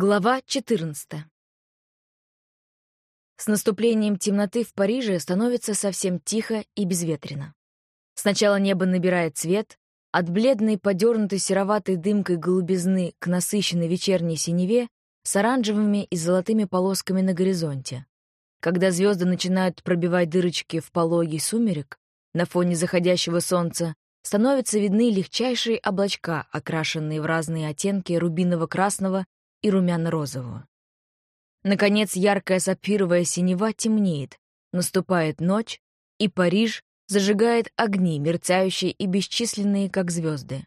Глава 14 С наступлением темноты в Париже становится совсем тихо и безветренно. Сначала небо набирает цвет, от бледной, подернутой сероватой дымкой голубизны к насыщенной вечерней синеве с оранжевыми и золотыми полосками на горизонте. Когда звезды начинают пробивать дырочки в пологий сумерек, на фоне заходящего солнца становятся видны легчайшие облачка, окрашенные в разные оттенки рубиново-красного и румяно-розового. Наконец, яркая сапфировая синева темнеет, наступает ночь, и Париж зажигает огни, мерцающие и бесчисленные, как звезды.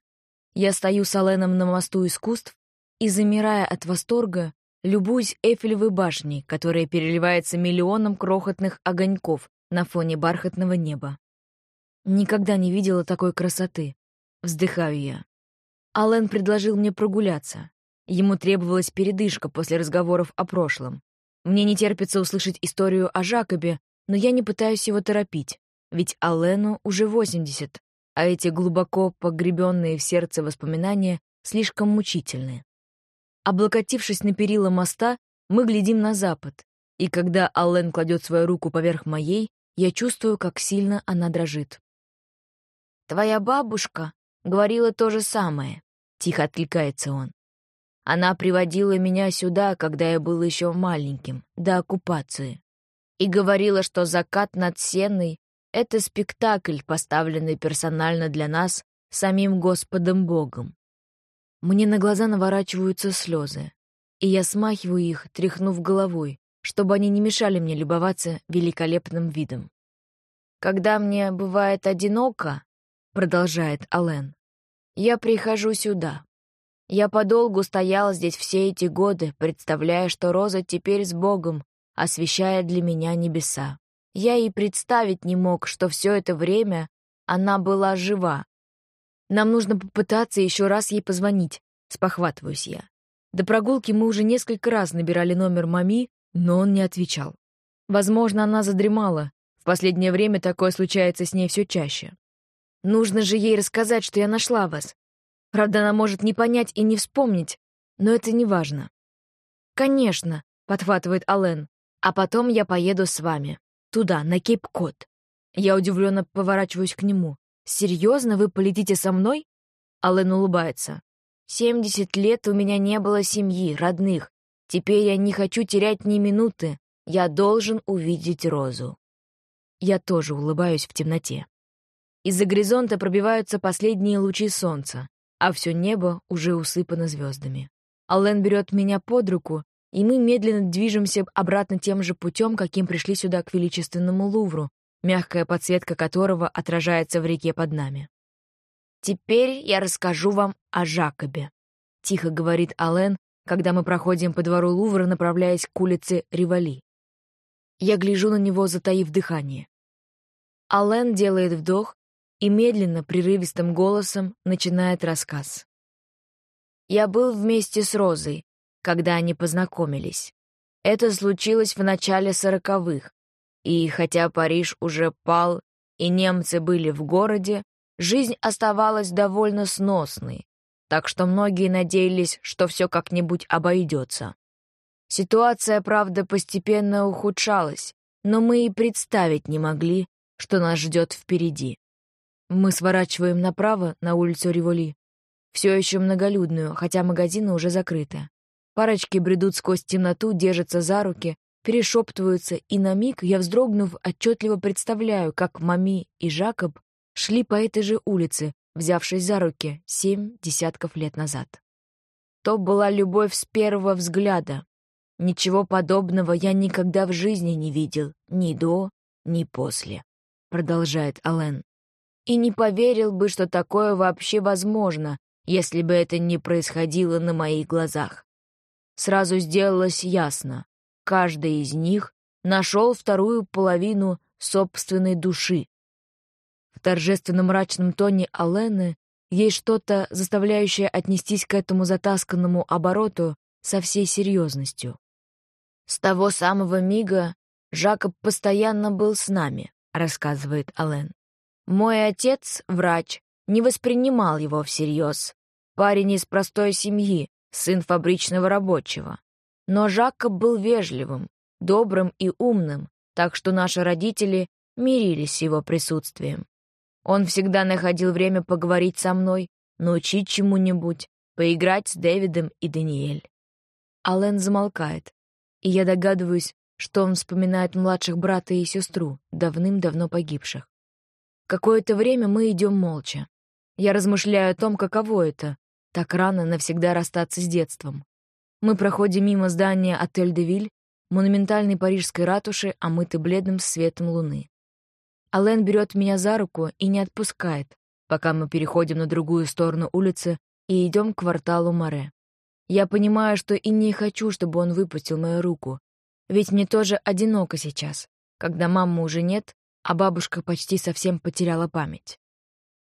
Я стою с Аленом на мосту искусств и, замирая от восторга, любуюсь Эйфелевой башней, которая переливается миллионом крохотных огоньков на фоне бархатного неба. Никогда не видела такой красоты. Вздыхаю я. Ален предложил мне прогуляться. Ему требовалась передышка после разговоров о прошлом. Мне не терпится услышать историю о Жакобе, но я не пытаюсь его торопить, ведь Аллену уже 80, а эти глубоко погребенные в сердце воспоминания слишком мучительны. Облокотившись на перила моста, мы глядим на запад, и когда Аллен кладет свою руку поверх моей, я чувствую, как сильно она дрожит. «Твоя бабушка говорила то же самое», — тихо откликается он. Она приводила меня сюда, когда я был еще маленьким, до оккупации, и говорила, что закат над Сенной — это спектакль, поставленный персонально для нас самим Господом Богом. Мне на глаза наворачиваются слезы, и я смахиваю их, тряхнув головой, чтобы они не мешали мне любоваться великолепным видом. «Когда мне бывает одиноко», — продолжает Ален, — «я прихожу сюда, я подолгу стояла здесь все эти годы, представляя, что Роза теперь с Богом, освещая для меня небеса. Я и представить не мог, что все это время она была жива. Нам нужно попытаться еще раз ей позвонить, спохватываюсь я. До прогулки мы уже несколько раз набирали номер мами, но он не отвечал. Возможно, она задремала. В последнее время такое случается с ней все чаще. Нужно же ей рассказать, что я нашла вас. Правда, она может не понять и не вспомнить, но это не важно. «Конечно», — подхватывает Ален, «а потом я поеду с вами. Туда, на Кейп-Кот». Я удивленно поворачиваюсь к нему. «Серьезно, вы полетите со мной?» Ален улыбается. «Семьдесят лет у меня не было семьи, родных. Теперь я не хочу терять ни минуты. Я должен увидеть Розу». Я тоже улыбаюсь в темноте. Из-за горизонта пробиваются последние лучи солнца а все небо уже усыпано звездами. Аллен берет меня под руку, и мы медленно движемся обратно тем же путем, каким пришли сюда к величественному Лувру, мягкая подсветка которого отражается в реке под нами. «Теперь я расскажу вам о Жакобе», — тихо говорит Аллен, когда мы проходим по двору Лувра, направляясь к улице Ривали. Я гляжу на него, затаив дыхание. Аллен делает вдох, и медленно, прерывистым голосом начинает рассказ. «Я был вместе с Розой, когда они познакомились. Это случилось в начале сороковых, и хотя Париж уже пал и немцы были в городе, жизнь оставалась довольно сносной, так что многие надеялись, что все как-нибудь обойдется. Ситуация, правда, постепенно ухудшалась, но мы и представить не могли, что нас ждет впереди. Мы сворачиваем направо на улицу Риволи. Все еще многолюдную, хотя магазины уже закрыты. Парочки бредут сквозь темноту, держатся за руки, перешептываются, и на миг я, вздрогнув, отчетливо представляю, как Мами и Жакоб шли по этой же улице, взявшись за руки семь десятков лет назад. То была любовь с первого взгляда. Ничего подобного я никогда в жизни не видел, ни до, ни после, продолжает Ален и не поверил бы, что такое вообще возможно, если бы это не происходило на моих глазах. Сразу сделалось ясно, каждый из них нашел вторую половину собственной души. В торжественно мрачном тоне Алены есть что-то, заставляющее отнестись к этому затасканному обороту со всей серьезностью. «С того самого мига Жакоб постоянно был с нами», — рассказывает Ален. Мой отец, врач, не воспринимал его всерьез. Парень из простой семьи, сын фабричного рабочего. Но Жакоб был вежливым, добрым и умным, так что наши родители мирились с его присутствием. Он всегда находил время поговорить со мной, научить чему-нибудь, поиграть с Дэвидом и Даниэль. Ален замолкает, и я догадываюсь, что он вспоминает младших брата и сестру, давным-давно погибших. Какое-то время мы идем молча. Я размышляю о том, каково это — так рано навсегда расстаться с детством. Мы проходим мимо здания «Отель де Виль», монументальной парижской ратуши, омытой бледным светом луны. Ален берет меня за руку и не отпускает, пока мы переходим на другую сторону улицы и идем к кварталу Море. Я понимаю, что и не хочу, чтобы он выпустил мою руку, ведь мне тоже одиноко сейчас, когда мамы уже нет, а бабушка почти совсем потеряла память.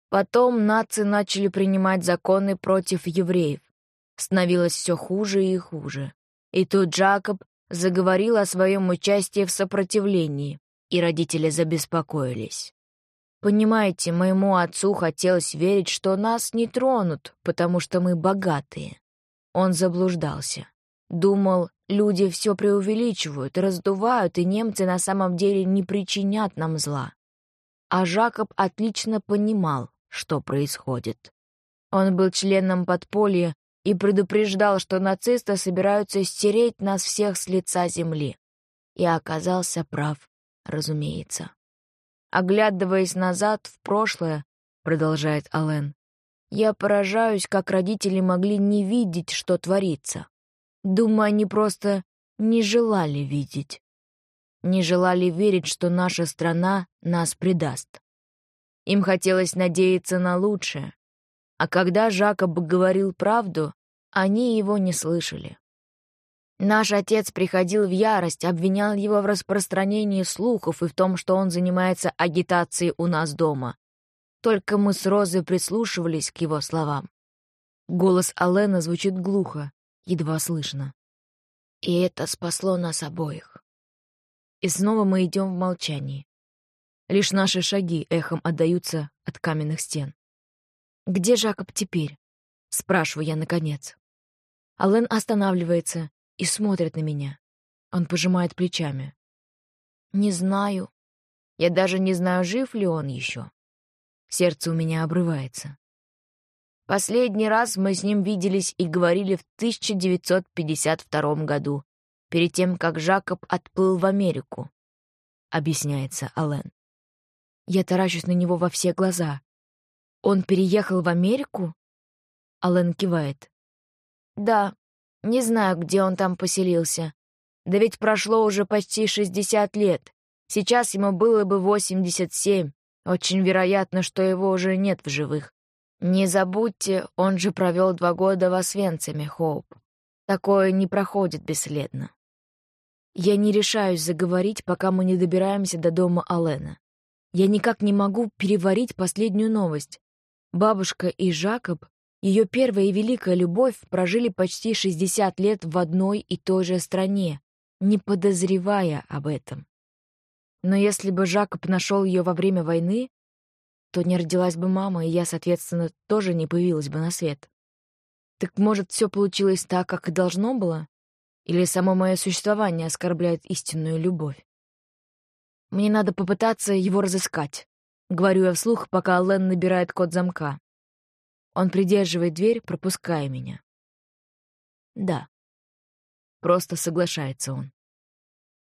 Потом нации начали принимать законы против евреев. Становилось все хуже и хуже. И тут Джакоб заговорил о своем участии в сопротивлении, и родители забеспокоились. Понимаете, моему отцу хотелось верить, что нас не тронут, потому что мы богатые. Он заблуждался. Думал, люди все преувеличивают, раздувают, и немцы на самом деле не причинят нам зла. А Жакоб отлично понимал, что происходит. Он был членом подполья и предупреждал, что нацисты собираются стереть нас всех с лица земли. И оказался прав разумеется. Оглядываясь назад, в прошлое, продолжает Ален, я поражаюсь, как родители могли не видеть, что творится. Думаю, они просто не желали видеть. Не желали верить, что наша страна нас предаст. Им хотелось надеяться на лучшее. А когда Жакоб говорил правду, они его не слышали. Наш отец приходил в ярость, обвинял его в распространении слухов и в том, что он занимается агитацией у нас дома. Только мы с Розой прислушивались к его словам. Голос Алена звучит глухо, едва слышно. И это спасло нас обоих. И снова мы идем в молчании. Лишь наши шаги эхом отдаются от каменных стен. «Где Жакоб теперь?» — спрашиваю я наконец. Ален останавливается, и смотрит на меня. Он пожимает плечами. «Не знаю. Я даже не знаю, жив ли он еще. Сердце у меня обрывается. Последний раз мы с ним виделись и говорили в 1952 году, перед тем, как Жакоб отплыл в Америку», — объясняется Ален. Я таращусь на него во все глаза. «Он переехал в Америку?» Ален кивает. «Да, не знаю, где он там поселился. Да ведь прошло уже почти 60 лет. Сейчас ему было бы 87. Очень вероятно, что его уже нет в живых. Не забудьте, он же провел два года в Освенциме, Хоуп. Такое не проходит бесследно. Я не решаюсь заговорить, пока мы не добираемся до дома Алена. Я никак не могу переварить последнюю новость. Бабушка и Жакоб ее первая и великая любовь прожили почти 60 лет в одной и той же стране, не подозревая об этом. Но если бы Жакоб нашел ее во время войны, то не родилась бы мама, и я, соответственно, тоже не появилась бы на свет. Так может, все получилось так, как и должно было? Или само мое существование оскорбляет истинную любовь? Мне надо попытаться его разыскать. Говорю я вслух, пока Лен набирает код замка. Он придерживает дверь, пропуская меня. Да. Просто соглашается он.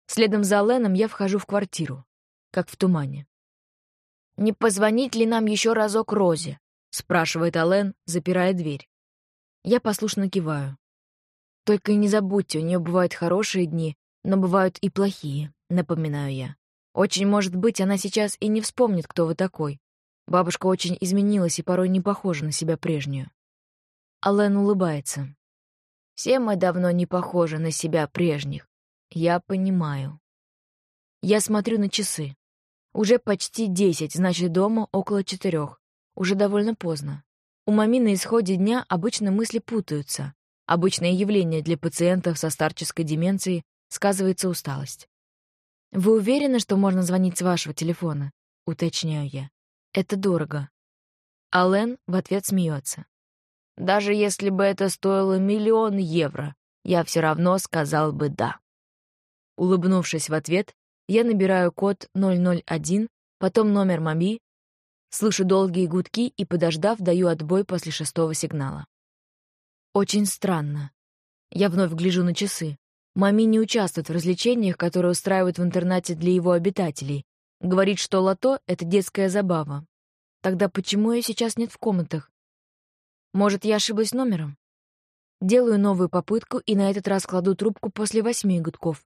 Следом за Леном я вхожу в квартиру, как в тумане. «Не позвонить ли нам еще разок Розе?» — спрашивает Ален, запирая дверь. Я послушно киваю. «Только не забудьте, у нее бывают хорошие дни, но бывают и плохие», — напоминаю я. «Очень может быть, она сейчас и не вспомнит, кто вы такой. Бабушка очень изменилась и порой не похожа на себя прежнюю. Ален улыбается. «Все мы давно не похожи на себя прежних. Я понимаю». Я смотрю на часы. Уже почти десять, значит, дома около четырех. Уже довольно поздно. У мами на исходе дня обычно мысли путаются. Обычное явление для пациентов со старческой деменцией сказывается усталость. «Вы уверены, что можно звонить с вашего телефона?» — уточняю я. Это дорого. Ален в ответ смеется. Даже если бы это стоило миллион евро, я все равно сказал бы «да». Улыбнувшись в ответ, я набираю код 001, потом номер Мами, слышу долгие гудки и, подождав, даю отбой после шестого сигнала. Очень странно. Я вновь гляжу на часы. Мами не участвует в развлечениях, которые устраивают в интернате для его обитателей. Говорит, что лото — это детская забава. Тогда почему ее сейчас нет в комнатах? Может, я ошиблась номером? Делаю новую попытку и на этот раз кладу трубку после восьми гудков.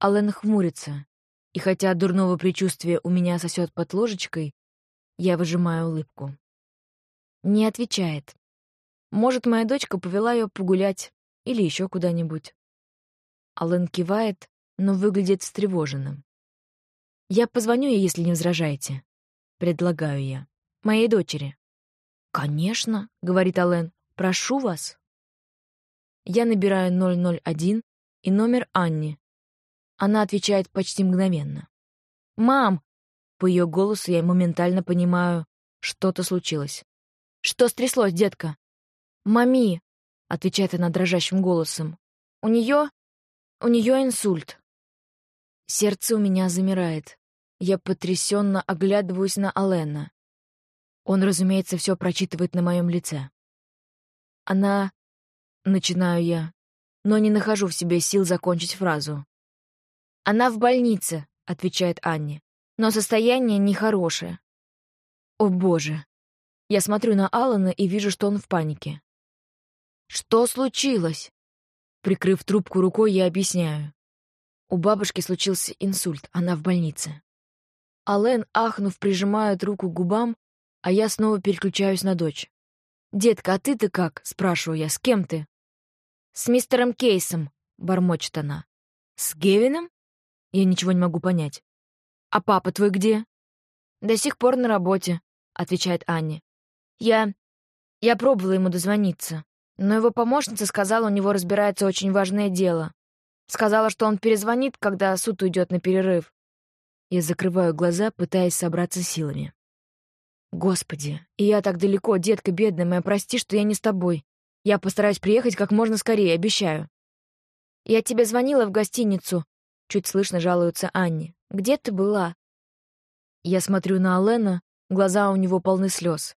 Аллен хмурится, и хотя от дурного предчувствия у меня сосет под ложечкой, я выжимаю улыбку. Не отвечает. Может, моя дочка повела ее погулять или еще куда-нибудь. Аллен кивает, но выглядит встревоженным. «Я позвоню ей, если не возражаете», — предлагаю я. «Моей дочери». «Конечно», — говорит Аллен. «Прошу вас». Я набираю 001 и номер Анни. Она отвечает почти мгновенно. «Мам!» По ее голосу я моментально понимаю, что-то случилось. «Что стряслось, детка?» «Мами!» — отвечает она дрожащим голосом. «У нее... у нее инсульт». Сердце у меня замирает. Я потрясенно оглядываюсь на Алена. Он, разумеется, все прочитывает на моем лице. Она... Начинаю я, но не нахожу в себе сил закончить фразу. «Она в больнице», — отвечает Анни. «Но состояние нехорошее». «О, боже!» Я смотрю на Алана и вижу, что он в панике. «Что случилось?» Прикрыв трубку рукой, я объясняю. У бабушки случился инсульт, она в больнице. Ален, ахнув, прижимает руку к губам, а я снова переключаюсь на дочь. «Детка, а ты-то как?» — спрашиваю я. «С кем ты?» «С мистером Кейсом», — бормочет она. «С Гевином?» Я ничего не могу понять. «А папа твой где?» «До сих пор на работе», — отвечает Анни. «Я... я пробовала ему дозвониться, но его помощница сказала, у него разбирается очень важное дело. Сказала, что он перезвонит, когда суд уйдет на перерыв. Я закрываю глаза, пытаясь собраться силами. «Господи, и я так далеко, детка бедная моя, прости, что я не с тобой. Я постараюсь приехать как можно скорее, обещаю». «Я тебе звонила в гостиницу», Чуть слышно жалуется Анне. «Где ты была?» Я смотрю на Алена, глаза у него полны слез.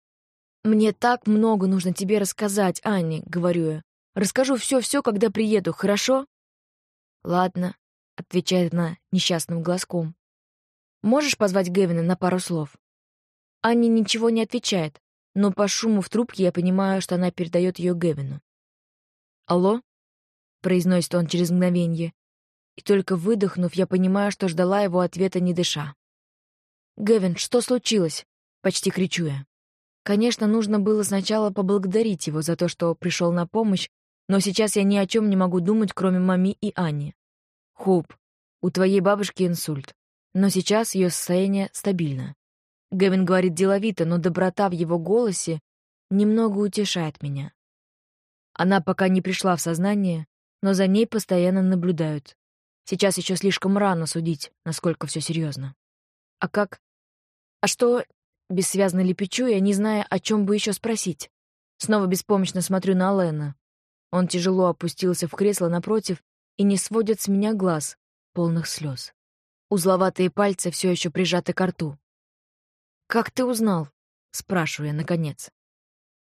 «Мне так много нужно тебе рассказать, Анне», — говорю я. «Расскажу все-все, когда приеду, хорошо?» «Ладно», — отвечает она несчастным глазком. «Можешь позвать Гевина на пару слов?» Анне ничего не отвечает, но по шуму в трубке я понимаю, что она передает ее Гевину. «Алло?» — произносит он через мгновение, и только выдохнув, я понимаю, что ждала его ответа не дыша. «Гевин, что случилось?» — почти кричу я. Конечно, нужно было сначала поблагодарить его за то, что пришел на помощь, но сейчас я ни о чем не могу думать, кроме мами и Ани. Хоуп, у твоей бабушки инсульт, но сейчас ее состояние стабильно. Гевин говорит деловито, но доброта в его голосе немного утешает меня. Она пока не пришла в сознание, но за ней постоянно наблюдают. Сейчас еще слишком рано судить, насколько все серьезно. А как? А что? Бессвязно лепечу я, не зная, о чем бы еще спросить. Снова беспомощно смотрю на Лена. Он тяжело опустился в кресло напротив и не сводит с меня глаз, полных слез. Узловатые пальцы все еще прижаты к рту. «Как ты узнал?» — спрашиваю я, наконец.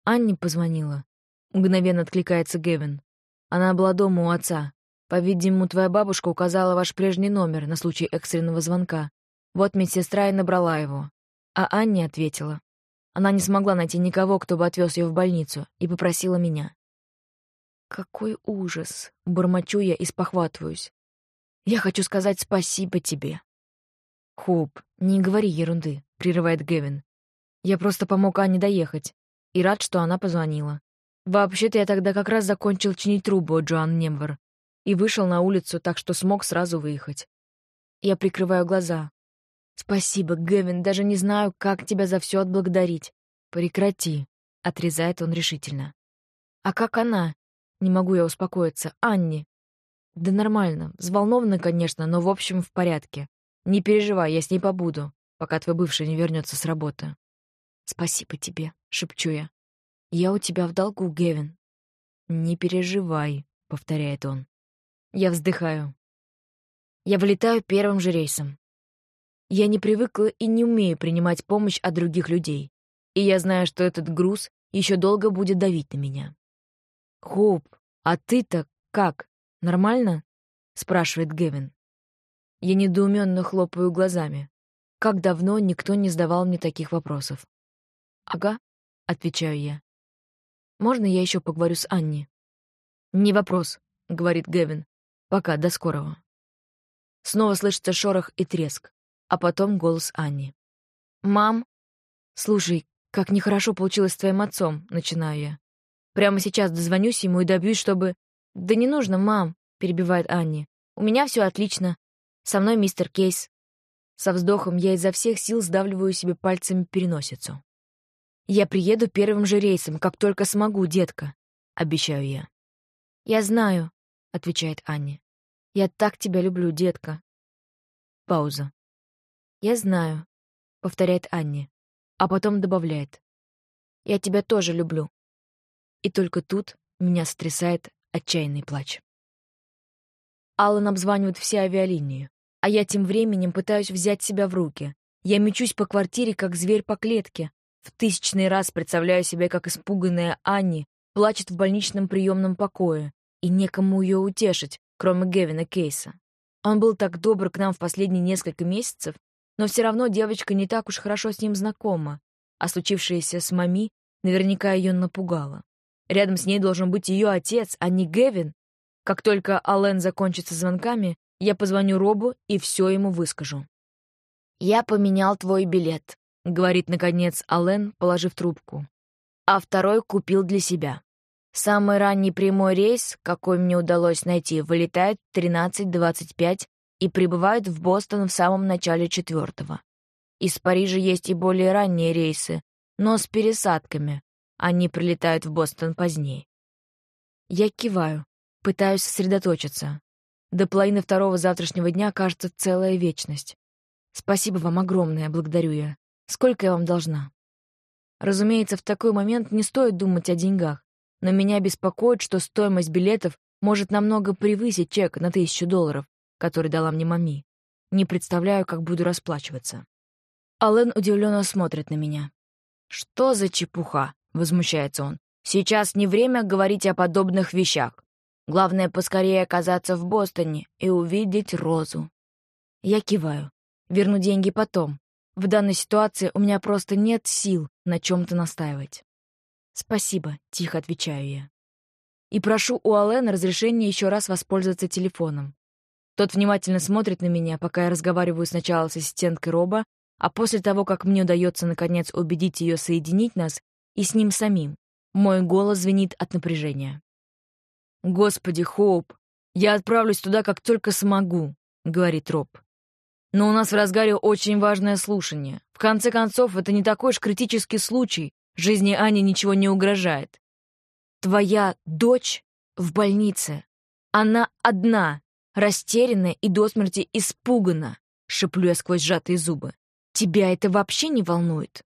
Анне позвонила. Мгновенно откликается Гевин. Она была дома у отца. По-видимому, твоя бабушка указала ваш прежний номер на случай экстренного звонка. Вот медсестра и набрала его. А Анне ответила. Она не смогла найти никого, кто бы отвез ее в больницу, и попросила меня. «Какой ужас!» — бормочу я и спохватываюсь. «Я хочу сказать спасибо тебе». «Хоуп, не говори ерунды», — прерывает Гевин. «Я просто помог Анне доехать, и рад, что она позвонила. Вообще-то я тогда как раз закончил чинить трубу Джоан Немвер, и вышел на улицу, так что смог сразу выехать. Я прикрываю глаза. «Спасибо, Гэвин, даже не знаю, как тебя за все отблагодарить». «Прекрати», — отрезает он решительно. «А как она?» Не могу я успокоиться. «Анни». «Да нормально. Взволнована, конечно, но в общем в порядке. Не переживай, я с ней побуду, пока твой бывший не вернется с работы». «Спасибо тебе», — шепчу я. «Я у тебя в долгу, Гевин». «Не переживай», — повторяет он. Я вздыхаю. Я вылетаю первым же рейсом. Я не привыкла и не умею принимать помощь от других людей. И я знаю, что этот груз еще долго будет давить на меня. «Хоуп, а ты-то как? Нормально?» — спрашивает Гевин. Я недоуменно хлопаю глазами. Как давно никто не задавал мне таких вопросов. «Ага», — отвечаю я. «Можно я еще поговорю с Анни?» «Не вопрос», — говорит Гевин. «Пока, до скорого». Снова слышится шорох и треск, а потом голос Анни. «Мам?» «Слушай, как нехорошо получилось с твоим отцом», — начинаю я. «Прямо сейчас дозвонюсь ему и добьюсь, чтобы...» «Да не нужно, мам», — перебивает Анни. «У меня все отлично. Со мной мистер Кейс». Со вздохом я изо всех сил сдавливаю себе пальцами переносицу. «Я приеду первым же рейсом, как только смогу, детка», — обещаю я. «Я знаю», — отвечает Анни. «Я так тебя люблю, детка». Пауза. «Я знаю», — повторяет Анни, а потом добавляет. «Я тебя тоже люблю». И только тут меня стрясает отчаянный плач. Аллан обзванивает все авиалинии, а я тем временем пытаюсь взять себя в руки. Я мечусь по квартире, как зверь по клетке. В тысячный раз представляю себе, как испуганная Анни плачет в больничном приемном покое, и некому ее утешить, кроме Гевина Кейса. Он был так добр к нам в последние несколько месяцев, но все равно девочка не так уж хорошо с ним знакома, а случившееся с Мами наверняка ее напугало. Рядом с ней должен быть ее отец, а не Гевин. Как только Аллен закончится звонками, я позвоню Робу и все ему выскажу. «Я поменял твой билет», — говорит, наконец, Аллен, положив трубку. «А второй купил для себя. Самый ранний прямой рейс, какой мне удалось найти, вылетает в 13.25 и прибывает в Бостон в самом начале четвертого. Из Парижа есть и более ранние рейсы, но с пересадками. Они прилетают в Бостон позднее. Я киваю, пытаюсь сосредоточиться. До половины второго завтрашнего дня кажется целая вечность. Спасибо вам огромное, благодарю я. Сколько я вам должна? Разумеется, в такой момент не стоит думать о деньгах, но меня беспокоит, что стоимость билетов может намного превысить чек на тысячу долларов, который дала мне мами. Не представляю, как буду расплачиваться. Аллен удивленно смотрит на меня. «Что за чепуха?» — возмущается он. «Сейчас не время говорить о подобных вещах. Главное, поскорее оказаться в Бостоне и увидеть Розу». Я киваю. Верну деньги потом. В данной ситуации у меня просто нет сил на чем-то настаивать. «Спасибо», — тихо отвечаю я. И прошу у Алена разрешения еще раз воспользоваться телефоном. Тот внимательно смотрит на меня, пока я разговариваю сначала с ассистенткой Роба, а после того, как мне удается наконец убедить ее соединить нас, и с ним самим, мой голос звенит от напряжения. «Господи, Хоуп, я отправлюсь туда, как только смогу», — говорит Роб. «Но у нас в разгаре очень важное слушание. В конце концов, это не такой уж критический случай. Жизни Ани ничего не угрожает. Твоя дочь в больнице. Она одна, растерянная и до смерти испугана», — шеплю я сквозь сжатые зубы. Тебя это вообще не волнует?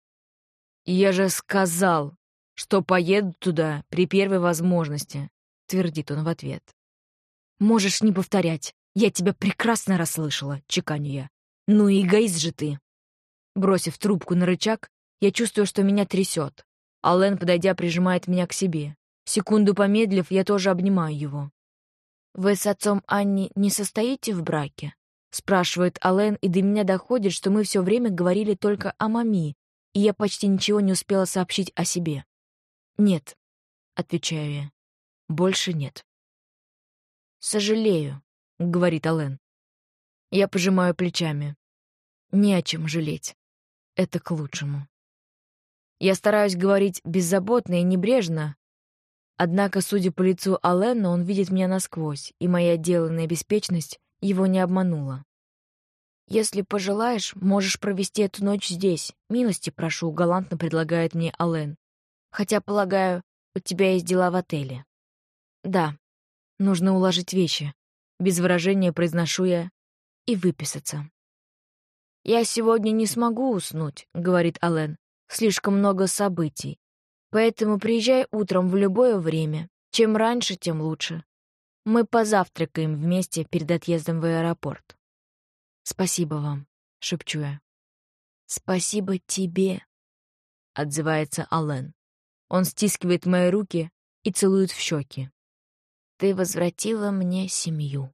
Я же сказал, что поеду туда при первой возможности, твердит он в ответ. Можешь не повторять. Я тебя прекрасно расслышала, чеканю я. Ну и эгоист же ты. Бросив трубку на рычаг, я чувствую, что меня трясет. Аллен, подойдя, прижимает меня к себе. Секунду помедлив, я тоже обнимаю его. «Вы с отцом Анни не состоите в браке?» Спрашивает Ален, и до меня доходит, что мы все время говорили только о мами, и я почти ничего не успела сообщить о себе. «Нет», — отвечаю я, — «больше нет». «Сожалею», — говорит Ален. Я пожимаю плечами. Не о чем жалеть. Это к лучшему. Я стараюсь говорить беззаботно и небрежно, однако, судя по лицу Алена, он видит меня насквозь, и моя отделанная беспечность его не обманула. «Если пожелаешь, можешь провести эту ночь здесь. Милости прошу», — галантно предлагает мне Ален. «Хотя, полагаю, у тебя есть дела в отеле». «Да, нужно уложить вещи», — без выражения произношу я, — «и выписаться». «Я сегодня не смогу уснуть», — говорит Ален. «Слишком много событий. Поэтому приезжай утром в любое время. Чем раньше, тем лучше. Мы позавтракаем вместе перед отъездом в аэропорт. Спасибо вам, шепчу я. Спасибо тебе, отзывается Аллен. Он стискивает мои руки и целует в щеки. Ты возвратила мне семью.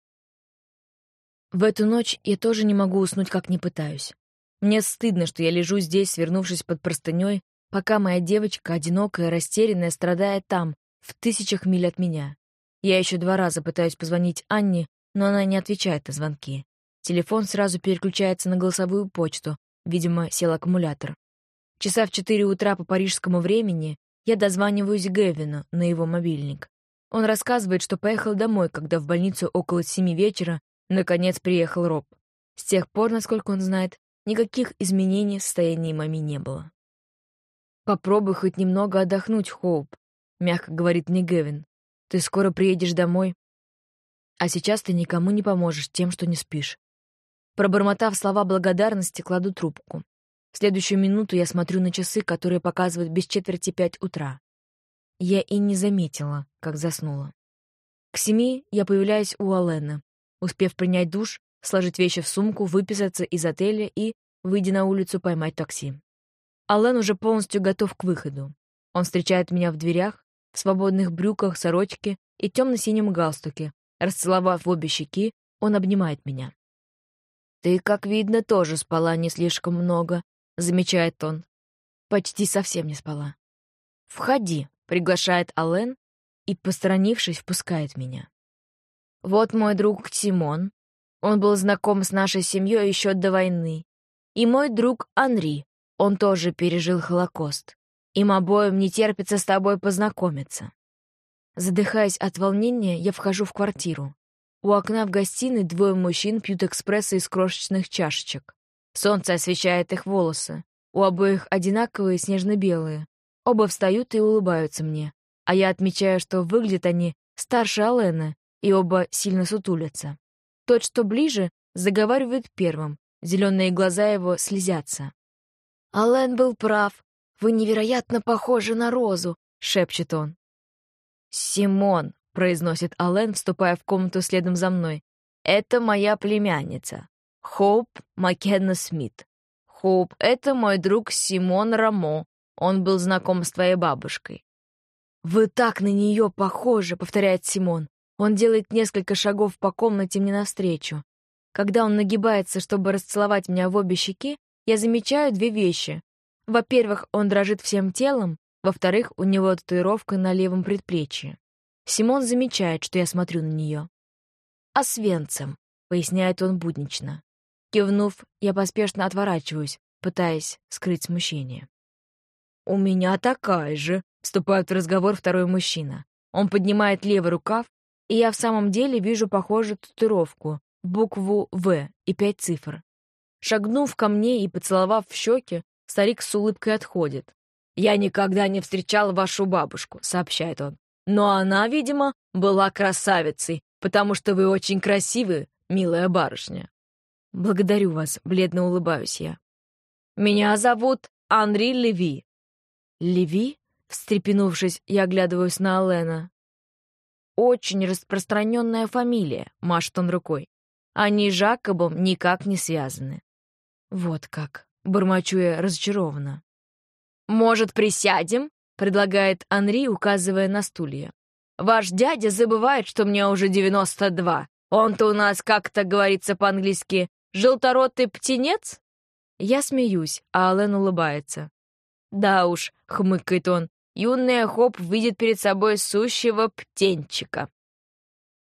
В эту ночь я тоже не могу уснуть, как не пытаюсь. Мне стыдно, что я лежу здесь, свернувшись под простыней, пока моя девочка, одинокая, растерянная, страдает там, в тысячах миль от меня. Я еще два раза пытаюсь позвонить Анне, но она не отвечает на звонки. Телефон сразу переключается на голосовую почту. Видимо, сел аккумулятор. Часа в четыре утра по парижскому времени я дозваниваюсь Гевину на его мобильник. Он рассказывает, что поехал домой, когда в больницу около семи вечера наконец приехал Роб. С тех пор, насколько он знает, никаких изменений в состоянии мами не было. «Попробуй хоть немного отдохнуть, Хоуп», — мягко говорит мне Гевин. «Ты скоро приедешь домой, а сейчас ты никому не поможешь тем, что не спишь». Пробормотав слова благодарности, кладу трубку. В следующую минуту я смотрю на часы, которые показывают без четверти пять утра. Я и не заметила, как заснула. К семи я появляюсь у Алена, успев принять душ, сложить вещи в сумку, выписаться из отеля и, выйдя на улицу, поймать такси. Ален уже полностью готов к выходу. Он встречает меня в дверях, в свободных брюках, сорочке и темно-синем галстуке. Расцеловав в обе щеки, он обнимает меня. «Ты, как видно, тоже спала не слишком много», — замечает он. «Почти совсем не спала». «Входи», приглашает Ален и, посторонившись, впускает меня. Вот мой друг Тимон. Он был знаком с нашей семьей еще до войны. И мой друг Анри. Он тоже пережил Холокост. Им обоим не терпится с тобой познакомиться. Задыхаясь от волнения, я вхожу в квартиру. У окна в гостиной двое мужчин пьют экспрессы из крошечных чашечек. Солнце освещает их волосы. У обоих одинаковые снежно-белые. Оба встают и улыбаются мне, а я отмечаю, что выглядят они старше Алена, и оба сильно сутулятся. Тот, что ближе, заговаривает первым, зеленые глаза его слезятся. «Ален был прав. Вы невероятно похожи на Розу», — шепчет он. «Симон», — произносит Ален, вступая в комнату следом за мной, — «это моя племянница, Хоуп Маккенна Смит. Хоуп — это мой друг Симон Рамо, он был знаком с твоей бабушкой. «Вы так на нее похожи», — повторяет Симон. Он делает несколько шагов по комнате мне навстречу. Когда он нагибается, чтобы расцеловать меня в обе щеки, я замечаю две вещи. Во-первых, он дрожит всем телом, во-вторых, у него татуировка на левом предплечье. Симон замечает, что я смотрю на нее. «А свенцем», — поясняет он буднично. Кивнув, я поспешно отворачиваюсь, пытаясь скрыть смущение. «У меня такая же», — вступает в разговор второй мужчина. Он поднимает левый рукав, и я в самом деле вижу похожую татуировку, букву «В» и пять цифр. Шагнув ко мне и поцеловав в щеки, старик с улыбкой отходит. «Я никогда не встречал вашу бабушку», — сообщает он. «Но она, видимо, была красавицей, потому что вы очень красивы, милая барышня». «Благодарю вас», — бледно улыбаюсь я. «Меня зовут Анри Леви», «Леви?» — встрепенувшись, я оглядываюсь на Алена. «Очень распространенная фамилия», — машет он рукой. «Они с Жакобом никак не связаны». «Вот как», — бормочу я разочарованно. «Может, присядем?» — предлагает Анри, указывая на стулья. «Ваш дядя забывает, что мне уже девяносто два. Он-то у нас, как-то говорится по-английски, желторотый птенец?» Я смеюсь, а Ален улыбается. «Да уж», — хмыкает он, — «юная Хоп видит перед собой сущего птенчика».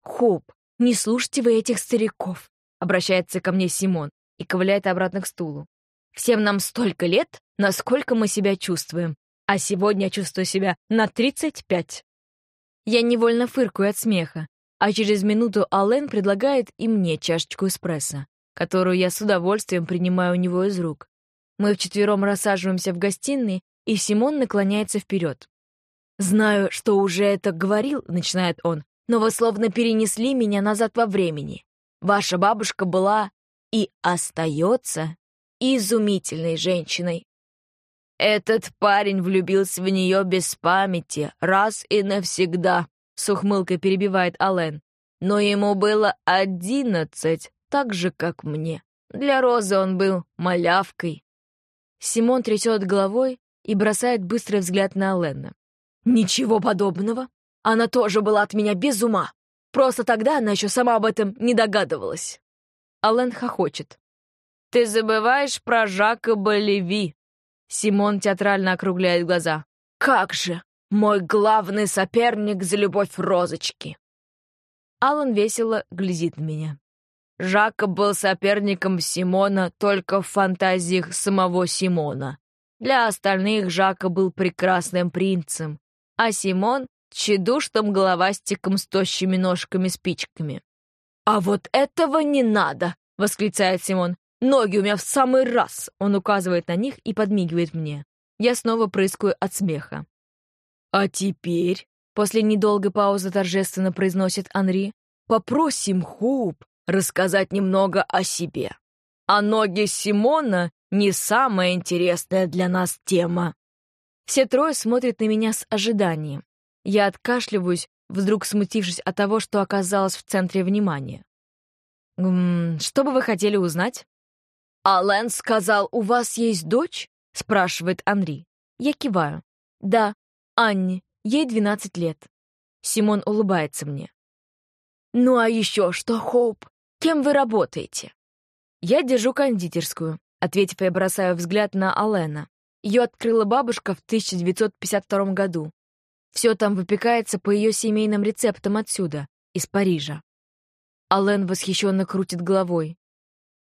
«Хоп, не слушайте вы этих стариков», — обращается ко мне Симон и ковыляет обратно к стулу. «Всем нам столько лет, насколько мы себя чувствуем, а сегодня я чувствую себя на тридцать пять». Я невольно фыркаю от смеха, а через минуту Аллен предлагает и мне чашечку эспрессо, которую я с удовольствием принимаю у него из рук. Мы вчетвером рассаживаемся в гостиной, и Симон наклоняется вперед. «Знаю, что уже это говорил», — начинает он, «но вы словно перенесли меня назад во времени. Ваша бабушка была и остается изумительной женщиной. Этот парень влюбился в нее без памяти, раз и навсегда, с ухмылкой перебивает Ален. Но ему было одиннадцать, так же, как мне. Для Розы он был малявкой. Симон трясет головой и бросает быстрый взгляд на Алена. «Ничего подобного. Она тоже была от меня без ума. Просто тогда она еще сама об этом не догадывалась». Ален хохочет. «Ты забываешь про Жака Болеви». Симон театрально округляет глаза. «Как же! Мой главный соперник за любовь розочки!» Алан весело глядит на меня. Жака был соперником Симона только в фантазиях самого Симона. Для остальных Жака был прекрасным принцем, а Симон — тщедушным головастиком с тощими ножками-спичками. «А вот этого не надо!» — восклицает Симон. «Ноги у меня в самый раз!» Он указывает на них и подмигивает мне. Я снова прыскаю от смеха. «А теперь...» — после недолгой паузы торжественно произносит Анри. «Попросим Хоуп рассказать немного о себе. А ноги Симона — не самая интересная для нас тема. Все трое смотрят на меня с ожиданием. Я откашливаюсь, вдруг смутившись от того, что оказалась в центре внимания. «М что бы вы хотели узнать?» «Ален сказал, у вас есть дочь?» — спрашивает Анри. Я киваю. «Да, Анне, ей 12 лет». Симон улыбается мне. «Ну а еще что, Хоуп? Кем вы работаете?» «Я держу кондитерскую», — ответив, я бросаю взгляд на Алена. Ее открыла бабушка в 1952 году. Все там выпекается по ее семейным рецептам отсюда, из Парижа. Ален восхищенно крутит головой.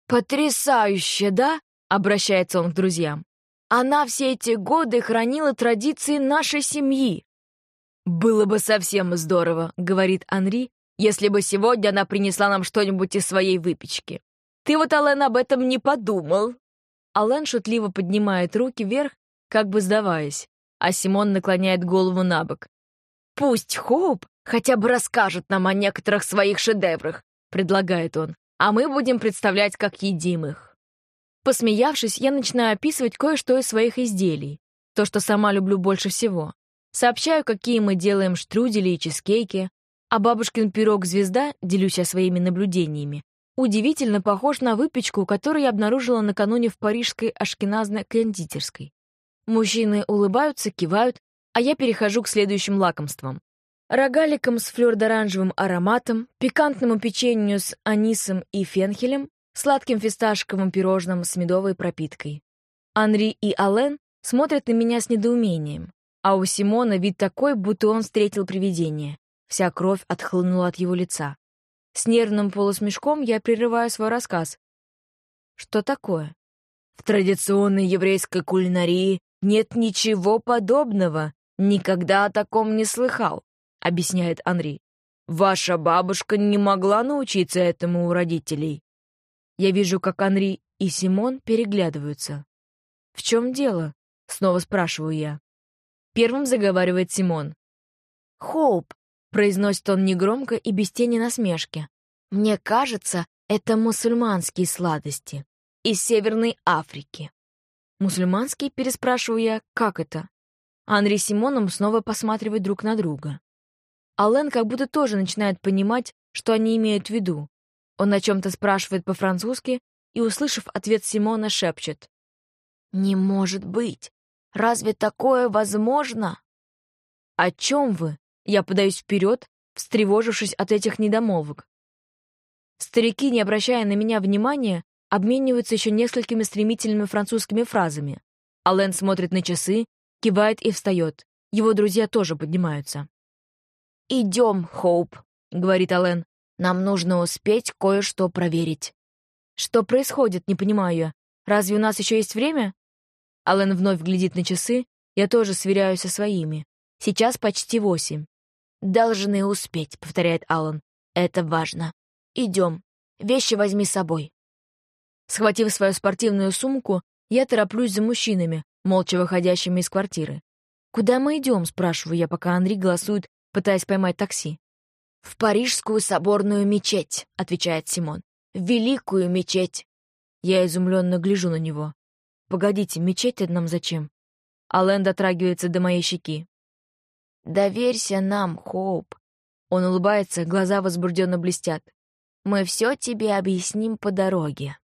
«Потрясающе, да?» — обращается он к друзьям. «Она все эти годы хранила традиции нашей семьи». «Было бы совсем здорово», — говорит Анри, если бы сегодня она принесла нам что-нибудь из своей выпечки. Ты вот, Ален, об этом не подумал. Ален шутливо поднимает руки вверх, как бы сдаваясь, а Симон наклоняет голову на бок. «Пусть Хоуп хотя бы расскажет нам о некоторых своих шедеврах», — предлагает он, «а мы будем представлять, как едим их». Посмеявшись, я начинаю описывать кое-что из своих изделий, то, что сама люблю больше всего. Сообщаю, какие мы делаем штрудели и чизкейки, а бабушкин пирог «Звезда», делюсь я своими наблюдениями, удивительно похож на выпечку, которую я обнаружила накануне в парижской ашкеназной кондитерской. Мужчины улыбаются, кивают, а я перехожу к следующим лакомствам. Рогаликам с флёр-оранжевым ароматом, пикантному печенью с анисом и фенхелем, сладким фисташковым пирожным с медовой пропиткой. Анри и Ален смотрят на меня с недоумением, а у Симона вид такой, будто он встретил привидение. Вся кровь отхлынула от его лица. С нервным полусмешком я прерываю свой рассказ. Что такое? В традиционной еврейской кулинарии нет ничего подобного. Никогда о таком не слыхал, объясняет Анри. Ваша бабушка не могла научиться этому у родителей. Я вижу, как Анри и Симон переглядываются. «В чем дело?» — снова спрашиваю я. Первым заговаривает Симон. «Хоуп, Произносит он негромко и без тени насмешки. «Мне кажется, это мусульманские сладости. Из Северной Африки». «Мусульманские?» — переспрашиваю я. «Как это?» Анри с Симоном снова посматривают друг на друга. Ален как будто тоже начинает понимать, что они имеют в виду. Он о чем-то спрашивает по-французски и, услышав ответ Симона, шепчет. «Не может быть! Разве такое возможно?» «О чем вы?» Я подаюсь вперед, встревожившись от этих недомолвок. Старики, не обращая на меня внимания, обмениваются еще несколькими стремительными французскими фразами. Ален смотрит на часы, кивает и встает. Его друзья тоже поднимаются. «Идем, Хоуп», — говорит Ален. «Нам нужно успеть кое-что проверить». «Что происходит, не понимаю я. Разве у нас еще есть время?» Ален вновь глядит на часы, я тоже сверяюсь со своими. Сейчас почти восемь. «Должны успеть», — повторяет Алан. «Это важно. Идем. Вещи возьми с собой». Схватив свою спортивную сумку, я тороплюсь за мужчинами, молча выходящими из квартиры. «Куда мы идем?» — спрашиваю я, пока Андрей голосует, пытаясь поймать такси. «В Парижскую соборную мечеть», — отвечает Симон. «В Великую мечеть». Я изумленно гляжу на него. «Погодите, мечеть это нам зачем? Ален дотрагивается до моей щеки. «Доверься нам, Хоуп». Он улыбается, глаза возбужденно блестят. «Мы все тебе объясним по дороге».